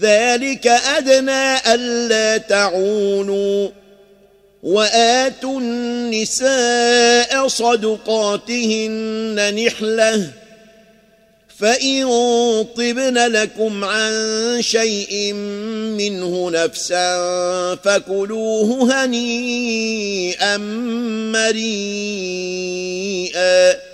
ذلك أدنى ألا تعونوا وآتوا النساء صدقاتهن نحلة فإن طبن لكم عن شيء منه نفسا فكلوه هنيئا مريئا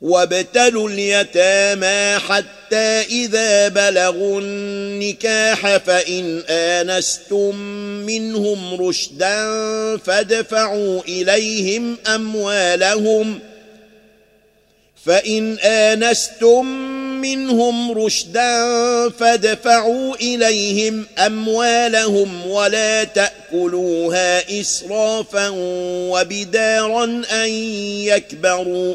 وابتلوا اليتامى حتى إذا بلغوا النكاح فإن آنستم منهم رشدا فادفعوا إليهم أموالهم فإن آنستم منهم رشدا فادفعوا إليهم أموالهم ولا تأكلوها إسرافا وبدارا أن يكبروا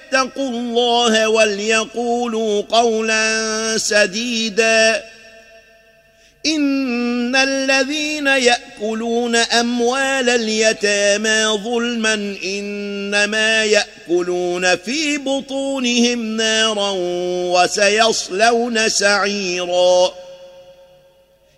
فاتقوا الله وليقولوا قولا سديدا. إن الذين يأكلون أموال اليتامى ظلما إنما يأكلون في بطونهم نارا وسيصلون سعيرا.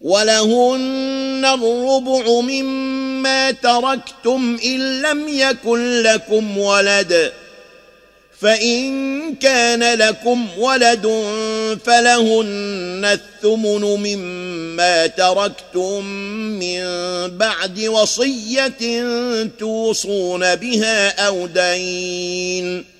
ولهن الربع مما تركتم إن لم يكن لكم ولد. فإن كان لكم ولد فلهن الثمن مما تركتم من بعد وصية توصون بها أو دين.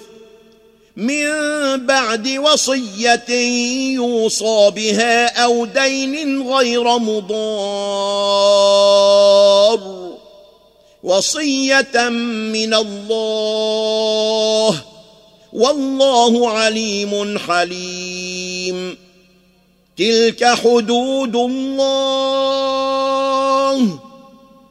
من بعد وصية يوصى بها أو دين غير مضار. وصية من الله. والله عليم حليم. تلك حدود الله.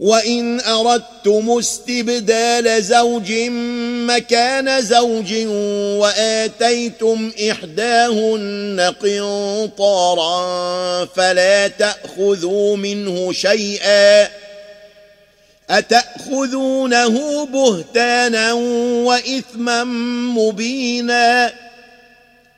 وإن أردتم استبدال زوج مكان زوج وآتيتم إحداهن قنطارا فلا تأخذوا منه شيئا أتأخذونه بهتانا وإثما مبينا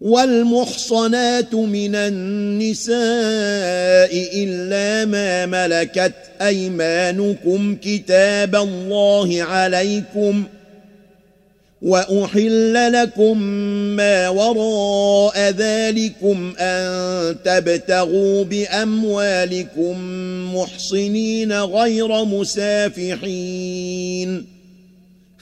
والمحصنات من النساء إلا ما ملكت أيمانكم كتاب الله عليكم وأحل لكم ما وراء ذلكم أن تبتغوا بأموالكم محصنين غير مسافحين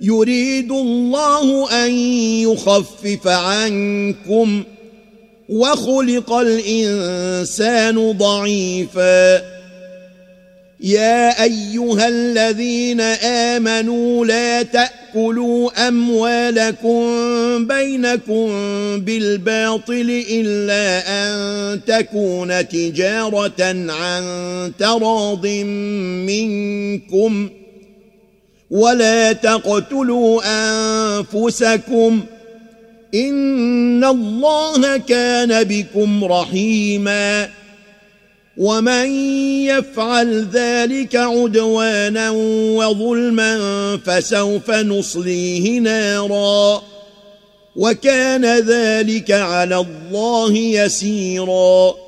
يريد الله أن يخفف عنكم وخلق الإنسان ضعيفا. يا أيها الذين آمنوا لا تأكلوا أموالكم بينكم بالباطل إلا أن تكون تجارة عن تراض منكم. ولا تقتلوا أنفسكم إن الله كان بكم رحيما ومن يفعل ذلك عدوانا وظلما فسوف نصليه نارا وكان ذلك على الله يسيرا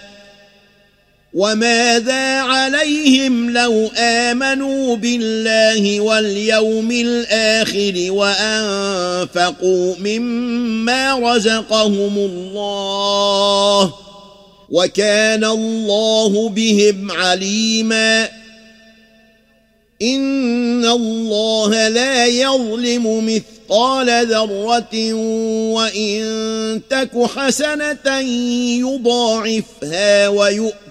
وماذا عليهم لو آمنوا بالله واليوم الآخر وأنفقوا مما رزقهم الله وكان الله بهم عليما إن الله لا يظلم مثقال ذرة وإن تك حسنة يضاعفها ويؤتي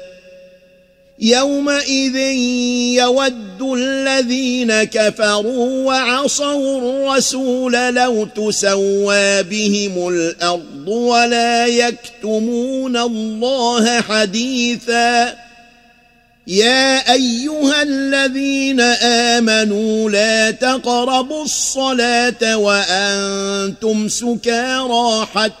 يومئذ يود الذين كفروا وعصوا الرسول لو تسوى بهم الأرض ولا يكتمون الله حديثا. يا أيها الذين آمنوا لا تقربوا الصلاة وأنتم سكارى حتى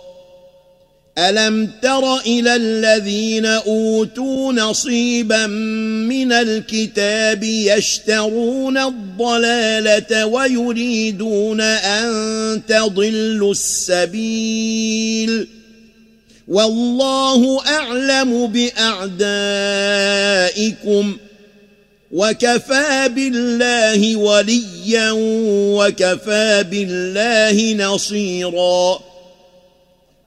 ألم تر إلى الذين أوتوا نصيبا من الكتاب يشترون الضلالة ويريدون أن تضلوا السبيل والله أعلم بأعدائكم وكفى بالله وليا وكفى بالله نصيرا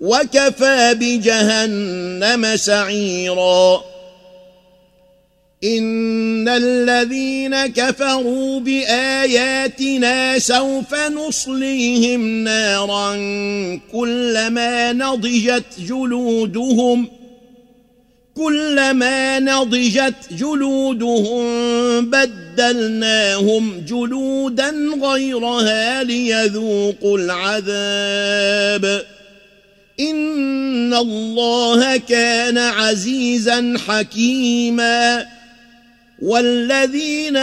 وكفى بجهنم سعيرا. إن الذين كفروا بآياتنا سوف نصليهم نارا كلما نضجت جلودهم كلما نضجت جلودهم بدلناهم جلودا غيرها ليذوقوا العذاب. إن الله كان عزيزا حكيما والذين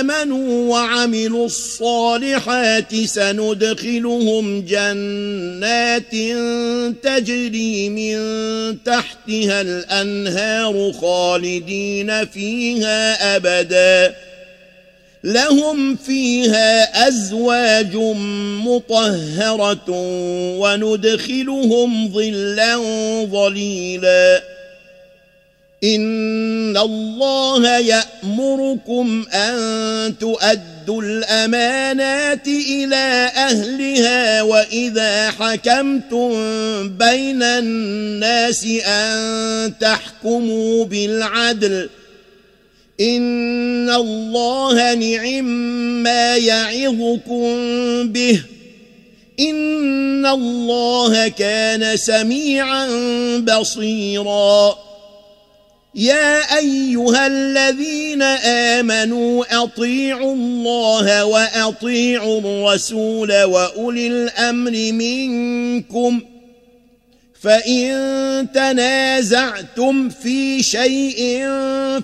آمنوا وعملوا الصالحات سندخلهم جنات تجري من تحتها الأنهار خالدين فيها أبداً لهم فيها أزواج مطهرة وندخلهم ظلا ظليلا. إن الله يأمركم أن تؤدوا الأمانات إلى أهلها وإذا حكمتم بين الناس أن تحكموا بالعدل ۖ إن الله نعم ما يعظكم به إن الله كان سميعا بصيرا. يا أيها الذين آمنوا أطيعوا الله وأطيعوا الرسول وأولي الأمر منكم فإن تنازعتم في شيء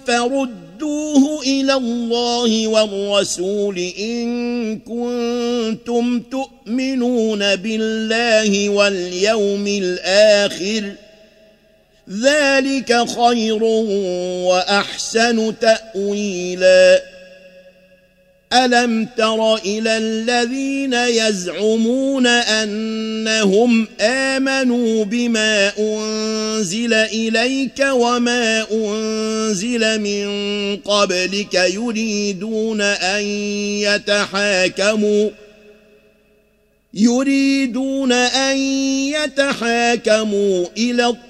فرد ردوه إلى الله والرسول إن كنتم تؤمنون بالله واليوم الآخر ذلك خير وأحسن تأويلاً ألم تر إلى الذين يزعمون أنهم آمنوا بما أنزل إليك وما أنزل من قبلك يريدون أن يتحاكموا يريدون أن يتحاكموا إلى الطريق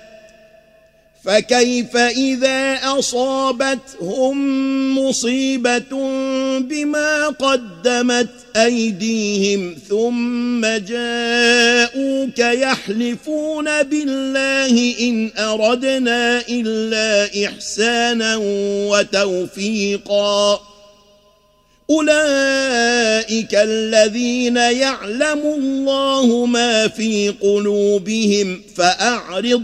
فكيف إذا أصابتهم مصيبة بما قدمت أيديهم ثم جاءوك يحلفون بالله إن أردنا إلا إحسانا وتوفيقا أولئك الذين يعلم الله ما في قلوبهم فأعرض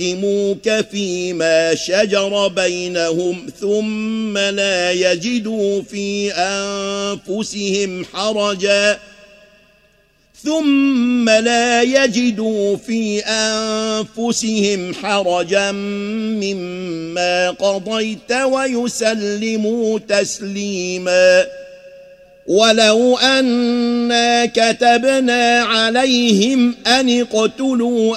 يحكموك فيما شجر بينهم ثم لا يجدوا في أنفسهم حرجا. ثم لا يجدوا في أنفسهم حرجا مما قضيت ويسلموا تسليماً. ولو أنا كتبنا عليهم أن اقتلوا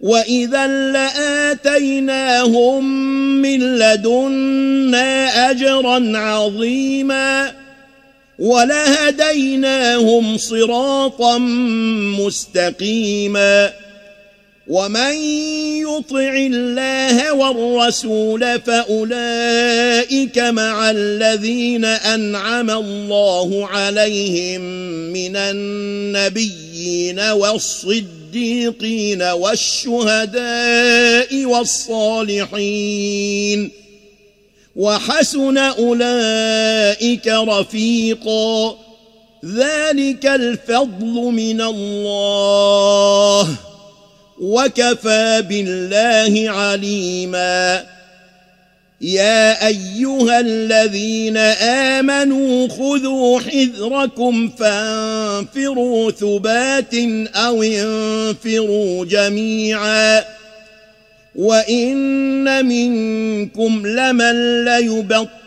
وإذا لآتيناهم من لدنا أجرا عظيما ولهديناهم صراطا مستقيما ومن يطع الله والرسول فأولئك مع الذين أنعم الله عليهم من النبيين والصديقين والصديقين والشهداء والصالحين. وحسن أولئك رفيقا. ذلك الفضل من الله. وكفى بالله عليماً. يا أيها الذين آمنوا خذوا حذركم فانفروا ثبات أو انفروا جميعا وإن منكم لمن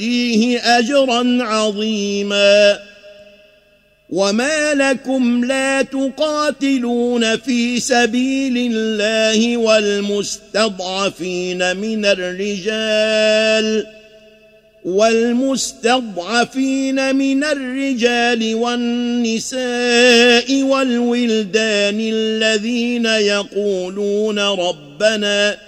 نؤتيه أجرا عظيما. وما لكم لا تقاتلون في سبيل الله والمستضعفين من الرجال والمستضعفين من الرجال والنساء والولدان الذين يقولون ربنا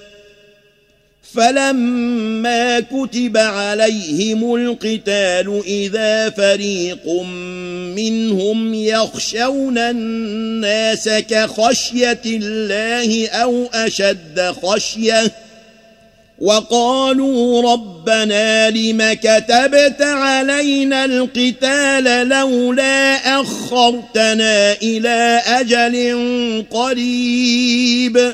فلما كتب عليهم القتال إذا فريق منهم يخشون الناس كخشية الله أو أشد خشية وقالوا ربنا لم كتبت علينا القتال لولا أخرتنا إلى أجل قريب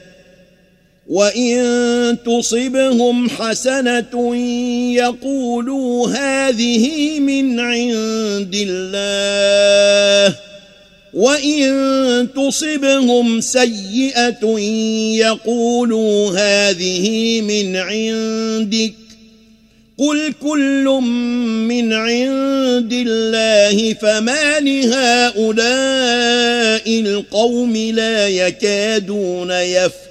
وإن تصبهم حسنة يقولوا هذه من عند الله وإن تصبهم سيئة يقولوا هذه من عندك قل كل من عند الله فما لهؤلاء القوم لا يكادون يفقهون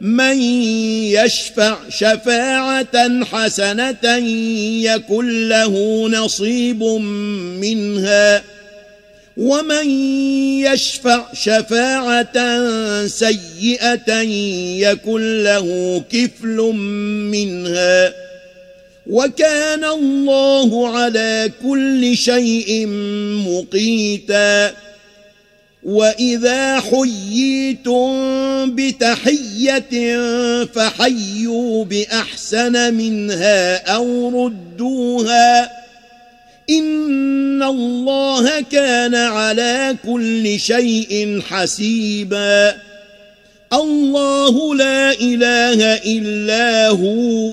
من يشفع شفاعة حسنة يكن له نصيب منها. ومن يشفع شفاعة سيئة يكن له كفل منها. وكان الله على كل شيء مقيتاً. وإذا حييتم بتحية فحيوا بأحسن منها أو ردوها إن الله كان على كل شيء حسيبا الله لا إله إلا هو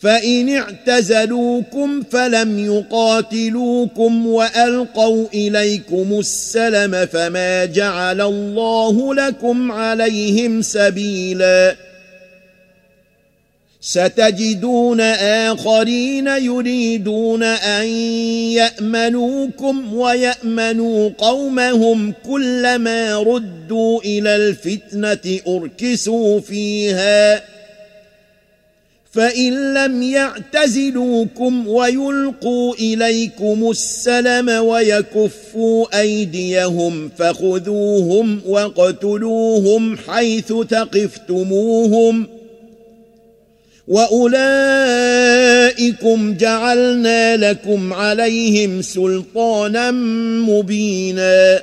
فإن اعتزلوكم فلم يقاتلوكم وألقوا إليكم السلم فما جعل الله لكم عليهم سبيلا. ستجدون آخرين يريدون أن يأمنوكم ويأمنوا قومهم كلما ردوا إلى الفتنة أركسوا فيها. فإن لم يعتزلوكم ويلقوا إليكم السلم ويكفوا أيديهم فخذوهم واقتلوهم حيث ثقفتموهم وأولئكم جعلنا لكم عليهم سلطانا مبينا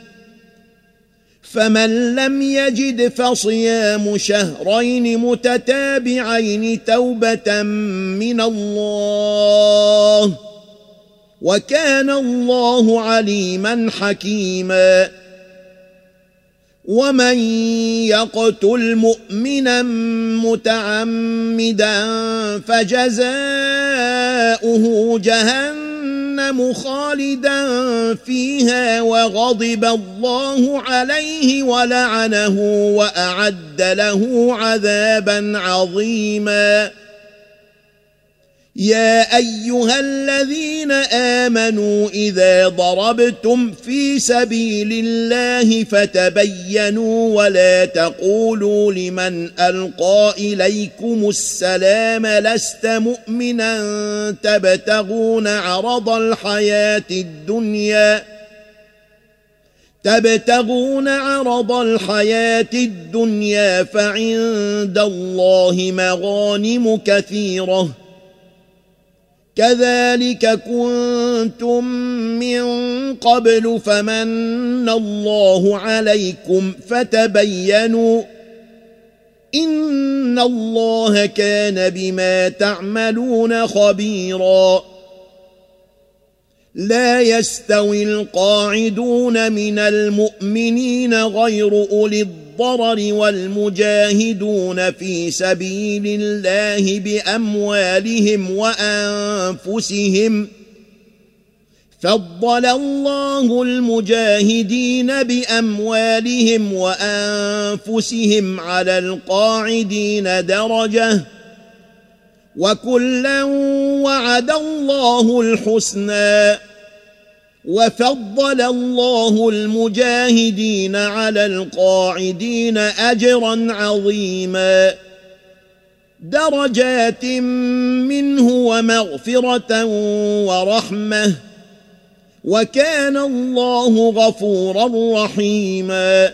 فمن لم يجد فصيام شهرين متتابعين توبة من الله وكان الله عليما حكيما. ومن يقتل مؤمنا متعمدا فجزاؤه جهنم جهنم خالدا فيها وغضب الله عليه ولعنه وأعد له عذابا عظيما يا أيها الذين آمنوا إذا ضربتم في سبيل الله فتبينوا ولا تقولوا لمن ألقى إليكم السلام لست مؤمنا تبتغون عرض الحياة الدنيا تبتغون عرض الحياة الدنيا فعند الله مغانم كثيرة كذلك كنتم من قبل فمن الله عليكم فتبينوا إن الله كان بما تعملون خبيرا. لا يستوي القاعدون من المؤمنين غير أولي الضرر والمجاهدون في سبيل الله بأموالهم وأنفسهم فضل الله المجاهدين بأموالهم وأنفسهم على القاعدين درجة وكلا وعد الله الحسنى وفضل الله المجاهدين على القاعدين أجرا عظيما. درجات منه ومغفرة ورحمة. وكان الله غفورا رحيما.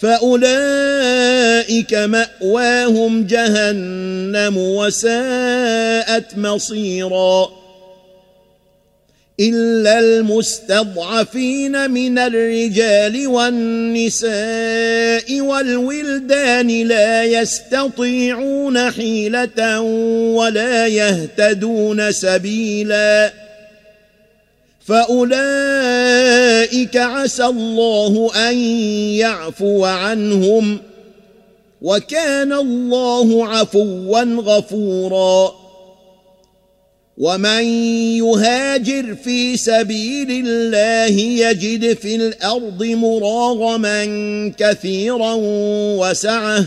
فأولئك مأواهم جهنم وساءت مصيرا. إلا المستضعفين من الرجال والنساء والولدان لا يستطيعون حيلة ولا يهتدون سبيلا. فأولئك عسى الله أن يعفو عنهم وكان الله عفوا غفورا ومن يهاجر في سبيل الله يجد في الأرض مراغما كثيرا وسعه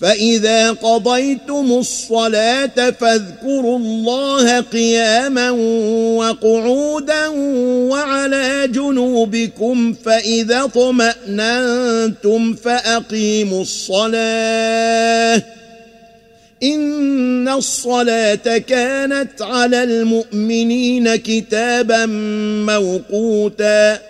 فإذا قضيتم الصلاة فاذكروا الله قياما وقعودا وعلى جنوبكم فإذا اطمأننتم فأقيموا الصلاة إن الصلاة كانت على المؤمنين كتابا موقوتا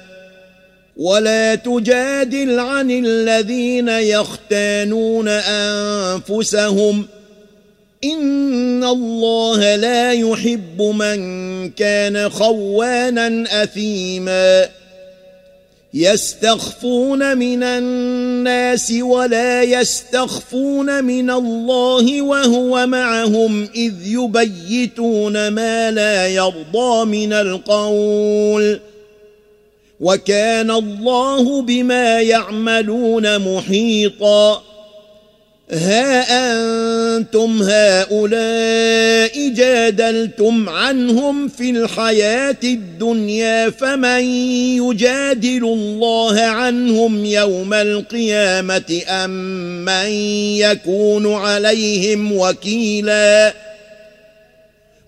ولا تجادل عن الذين يختانون أنفسهم. إن الله لا يحب من كان خوانا أثيماً. يستخفون من الناس ولا يستخفون من الله وهو معهم إذ يبيتون ما لا يرضى من القول. وكان الله بما يعملون محيطاً. ها أنتم هؤلاء جادلتم عنهم في الحياة الدنيا فمن يجادل الله عنهم يوم القيامة أم من يكون عليهم وكيلاً؟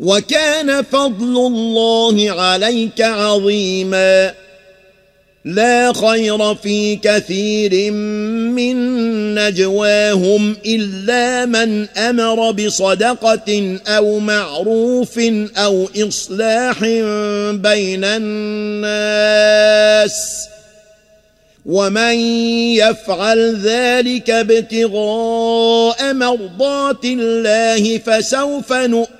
وكان فضل الله عليك عظيما. لا خير في كثير من نجواهم إلا من أمر بصدقة أو معروف أو إصلاح بين الناس. ومن يفعل ذلك ابتغاء مرضات الله فسوف نؤمن.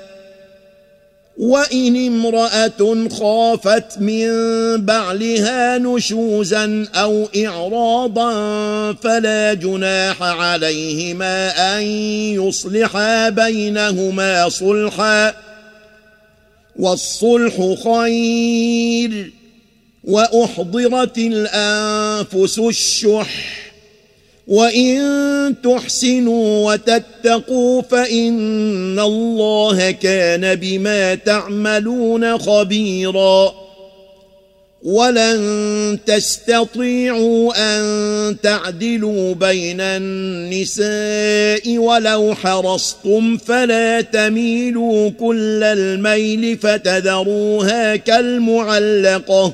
وإن امرأة خافت من بعلها نشوزا أو إعراضا فلا جناح عليهما أن يصلحا بينهما صلحا والصلح خير وأحضرت الأنفس الشح وان تحسنوا وتتقوا فان الله كان بما تعملون خبيرا ولن تستطيعوا ان تعدلوا بين النساء ولو حرصتم فلا تميلوا كل الميل فتذروها كالمعلقه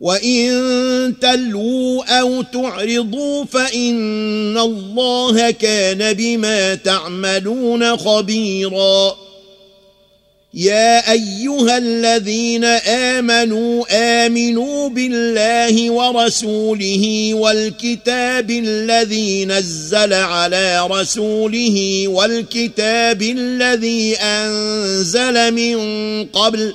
وان تلووا أو تعرضوا فان الله كان بما تعملون خبيرا. يا ايها الذين امنوا امنوا بالله ورسوله والكتاب الذي نزل على رسوله والكتاب الذي انزل من قبل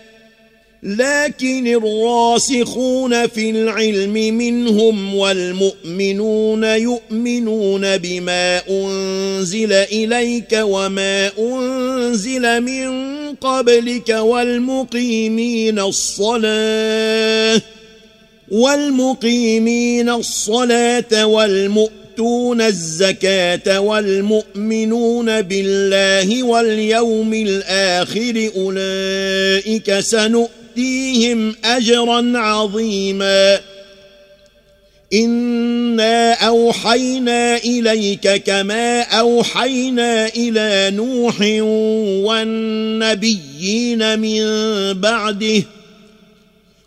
لكن الراسخون في العلم منهم والمؤمنون يؤمنون بما أنزل إليك وما أنزل من قبلك والمقيمين الصلاة والمقيمين الصلاة والمؤتون الزكاة والمؤمنون بالله واليوم الآخر أولئك سنؤمن نؤتيهم أجرا عظيما. إنا أوحينا إليك كما أوحينا إلى نوح والنبيين من بعده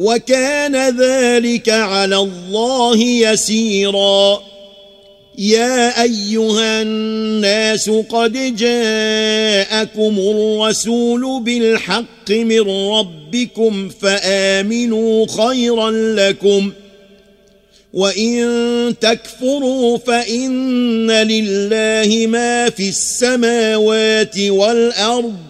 وكان ذلك على الله يسيرا. يا أيها الناس قد جاءكم الرسول بالحق من ربكم فآمنوا خيرا لكم وإن تكفروا فإن لله ما في السماوات والأرض.